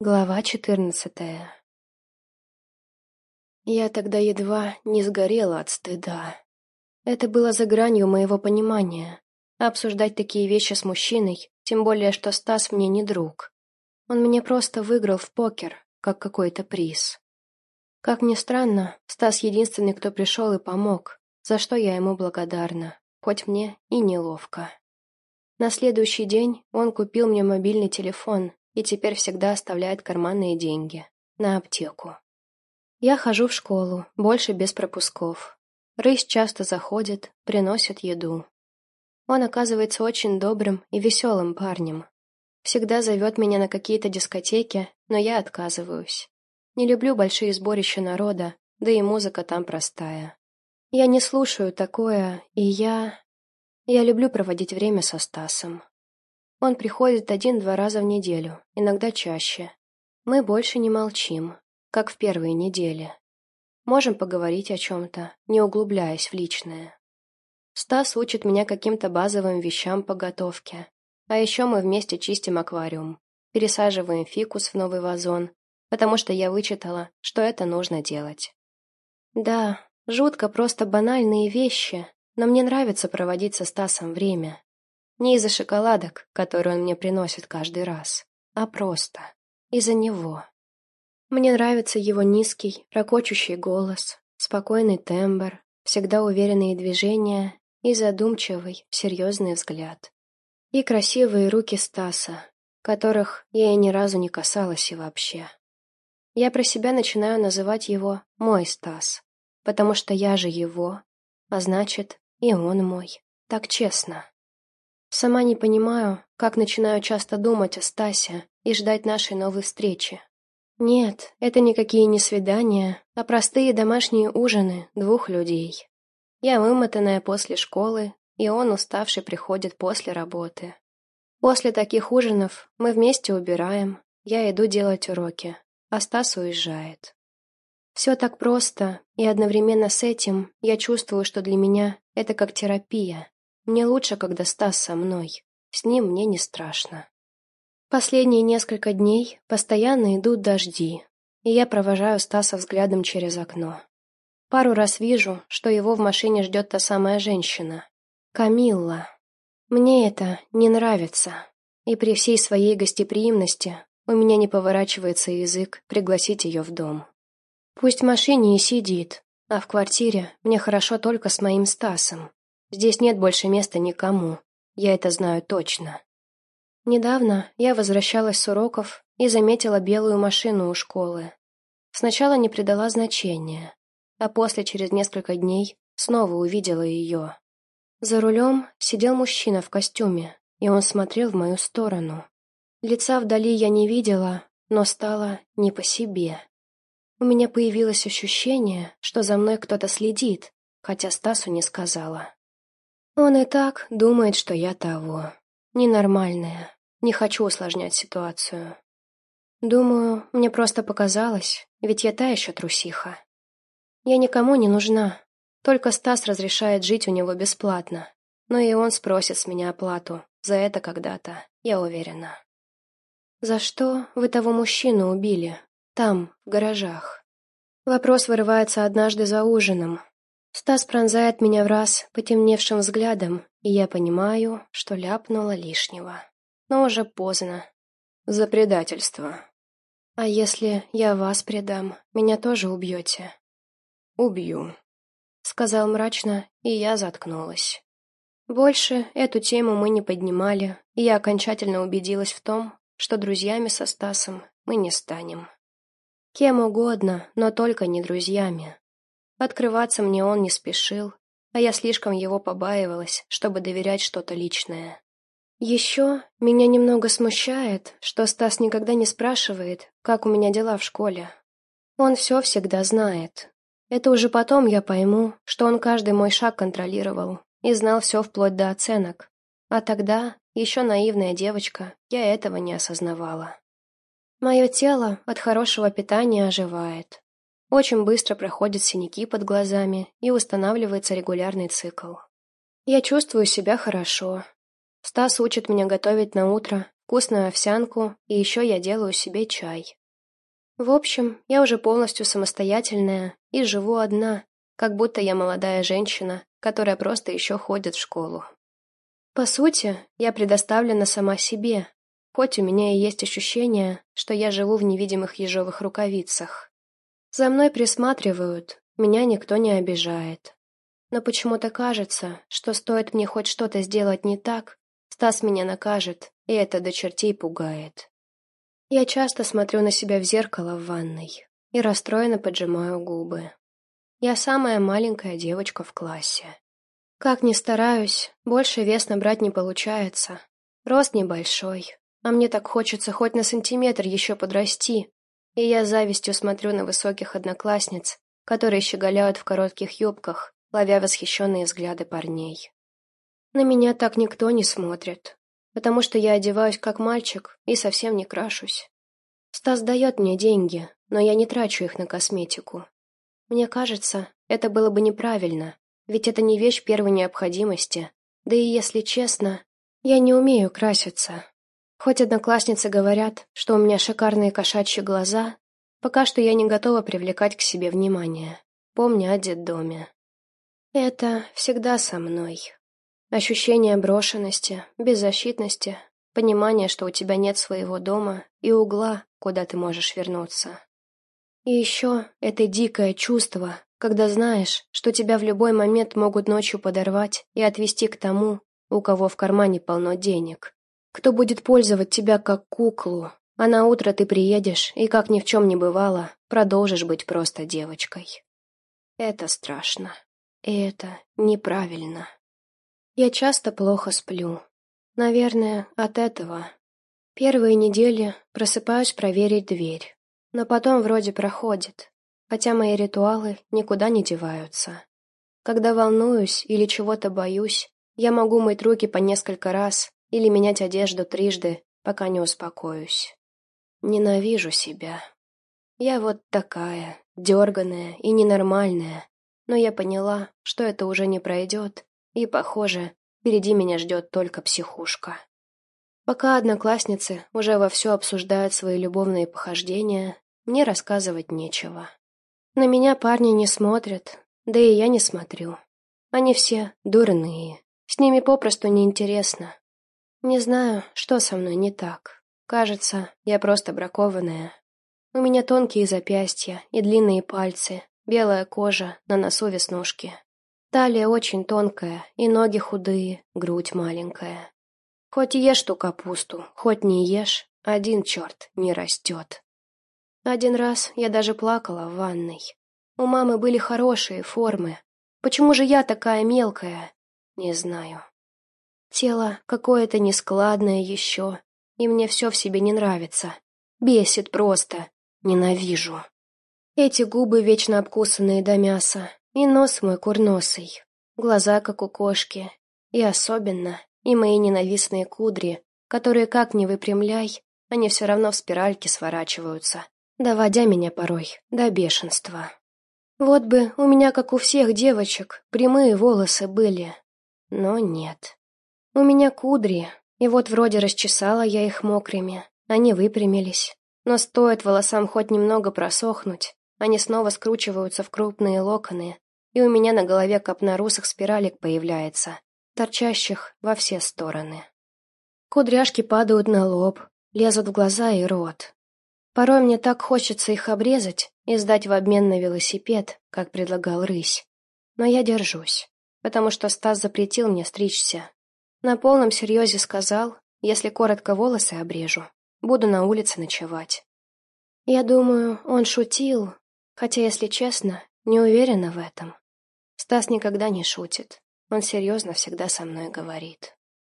Глава четырнадцатая Я тогда едва не сгорела от стыда. Это было за гранью моего понимания. Обсуждать такие вещи с мужчиной, тем более, что Стас мне не друг. Он мне просто выиграл в покер, как какой-то приз. Как ни странно, Стас единственный, кто пришел и помог, за что я ему благодарна, хоть мне и неловко. На следующий день он купил мне мобильный телефон и теперь всегда оставляет карманные деньги. На аптеку. Я хожу в школу, больше без пропусков. Рысь часто заходит, приносит еду. Он оказывается очень добрым и веселым парнем. Всегда зовет меня на какие-то дискотеки, но я отказываюсь. Не люблю большие сборища народа, да и музыка там простая. Я не слушаю такое, и я... Я люблю проводить время со Стасом. Он приходит один-два раза в неделю, иногда чаще. Мы больше не молчим, как в первые недели. Можем поговорить о чем-то, не углубляясь в личное. Стас учит меня каким-то базовым вещам по готовке. А еще мы вместе чистим аквариум, пересаживаем фикус в новый вазон, потому что я вычитала, что это нужно делать. Да, жутко просто банальные вещи, но мне нравится проводить со Стасом время. Не из-за шоколадок, которые он мне приносит каждый раз, а просто из-за него. Мне нравится его низкий, ракочущий голос, спокойный тембр, всегда уверенные движения и задумчивый, серьезный взгляд. И красивые руки Стаса, которых я и ни разу не касалась и вообще. Я про себя начинаю называть его «мой Стас», потому что я же его, а значит, и он мой. Так честно. Сама не понимаю, как начинаю часто думать о Стасе и ждать нашей новой встречи. Нет, это никакие не свидания, а простые домашние ужины двух людей. Я вымотанная после школы, и он уставший приходит после работы. После таких ужинов мы вместе убираем, я иду делать уроки, а Стас уезжает. Все так просто, и одновременно с этим я чувствую, что для меня это как терапия, мне лучше, когда Стас со мной. С ним мне не страшно. Последние несколько дней постоянно идут дожди, и я провожаю Стаса взглядом через окно. Пару раз вижу, что его в машине ждет та самая женщина. Камилла. Мне это не нравится, и при всей своей гостеприимности у меня не поворачивается язык пригласить ее в дом. Пусть в машине и сидит, а в квартире мне хорошо только с моим Стасом, Здесь нет больше места никому. Я это знаю точно. Недавно я возвращалась с уроков и заметила белую машину у школы. Сначала не придала значения, а после, через несколько дней, снова увидела ее. За рулем сидел мужчина в костюме, и он смотрел в мою сторону. Лица вдали я не видела, но стало не по себе. У меня появилось ощущение, что за мной кто-то следит, хотя Стасу не сказала. Он и так думает, что я того. Ненормальная. Не хочу усложнять ситуацию. Думаю, мне просто показалось, ведь я та еще трусиха. Я никому не нужна. Только Стас разрешает жить у него бесплатно. Но и он спросит с меня оплату. За это когда-то, я уверена. «За что вы того мужчину убили? Там, в гаражах?» Вопрос вырывается однажды за ужином, Стас пронзает меня в раз потемневшим взглядом, и я понимаю, что ляпнула лишнего. Но уже поздно. За предательство. А если я вас предам, меня тоже убьете? Убью, сказал мрачно, и я заткнулась. Больше эту тему мы не поднимали, и я окончательно убедилась в том, что друзьями со Стасом мы не станем. Кем угодно, но только не друзьями. Открываться мне он не спешил, а я слишком его побаивалась, чтобы доверять что-то личное. Еще меня немного смущает, что Стас никогда не спрашивает, как у меня дела в школе. Он все всегда знает. Это уже потом я пойму, что он каждый мой шаг контролировал и знал все вплоть до оценок. А тогда, еще наивная девочка, я этого не осознавала. Мое тело от хорошего питания оживает. Очень быстро проходят синяки под глазами и устанавливается регулярный цикл. Я чувствую себя хорошо. Стас учит меня готовить на утро вкусную овсянку, и еще я делаю себе чай. В общем, я уже полностью самостоятельная и живу одна, как будто я молодая женщина, которая просто еще ходит в школу. По сути, я предоставлена сама себе, хоть у меня и есть ощущение, что я живу в невидимых ежовых рукавицах. За мной присматривают, меня никто не обижает. Но почему-то кажется, что стоит мне хоть что-то сделать не так, Стас меня накажет, и это до чертей пугает. Я часто смотрю на себя в зеркало в ванной и расстроенно поджимаю губы. Я самая маленькая девочка в классе. Как ни стараюсь, больше вес набрать не получается. Рост небольшой, а мне так хочется хоть на сантиметр еще подрасти. И я завистью смотрю на высоких одноклассниц, которые щеголяют в коротких юбках, ловя восхищенные взгляды парней. На меня так никто не смотрит, потому что я одеваюсь как мальчик и совсем не крашусь. Стас дает мне деньги, но я не трачу их на косметику. Мне кажется, это было бы неправильно, ведь это не вещь первой необходимости. Да и если честно, я не умею краситься. Хоть одноклассницы говорят, что у меня шикарные кошачьи глаза, пока что я не готова привлекать к себе внимание, помня о детдоме. Это всегда со мной. Ощущение брошенности, беззащитности, понимание, что у тебя нет своего дома и угла, куда ты можешь вернуться. И еще это дикое чувство, когда знаешь, что тебя в любой момент могут ночью подорвать и отвести к тому, у кого в кармане полно денег, кто будет пользовать тебя как куклу, а на утро ты приедешь и, как ни в чем не бывало, продолжишь быть просто девочкой. Это страшно. И это неправильно. Я часто плохо сплю. Наверное, от этого. Первые недели просыпаюсь проверить дверь. Но потом вроде проходит, хотя мои ритуалы никуда не деваются. Когда волнуюсь или чего-то боюсь, я могу мыть руки по несколько раз или менять одежду трижды, пока не успокоюсь. Ненавижу себя. Я вот такая, дерганая и ненормальная, но я поняла, что это уже не пройдет, и, похоже, впереди меня ждет только психушка. Пока одноклассницы уже вовсю обсуждают свои любовные похождения, мне рассказывать нечего. На меня парни не смотрят, да и я не смотрю. Они все дурные, с ними попросту неинтересно. Не знаю, что со мной не так. Кажется, я просто бракованная. У меня тонкие запястья и длинные пальцы, белая кожа, на носу веснушки. Талия очень тонкая, и ноги худые, грудь маленькая. Хоть ешь ту капусту, хоть не ешь, один черт не растет. Один раз я даже плакала в ванной. У мамы были хорошие формы. Почему же я такая мелкая? Не знаю. Тело какое-то нескладное еще, и мне все в себе не нравится. Бесит просто. Ненавижу. Эти губы вечно обкусанные до мяса, и нос мой курносый, глаза, как у кошки, и особенно, и мои ненавистные кудри, которые, как ни выпрямляй, они все равно в спиральке сворачиваются, доводя меня порой до бешенства. Вот бы у меня, как у всех девочек, прямые волосы были, но нет. У меня кудри, и вот вроде расчесала я их мокрыми, они выпрямились, но стоит волосам хоть немного просохнуть, они снова скручиваются в крупные локоны, и у меня на голове копна русых спиралек появляется, торчащих во все стороны. Кудряшки падают на лоб, лезут в глаза и рот. Порой мне так хочется их обрезать и сдать в обмен на велосипед, как предлагал рысь. Но я держусь, потому что Стас запретил мне стричься. На полном серьезе сказал, если коротко волосы обрежу, буду на улице ночевать. Я думаю, он шутил, хотя, если честно, не уверена в этом. Стас никогда не шутит. Он серьезно всегда со мной говорит.